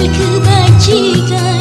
berkebajikan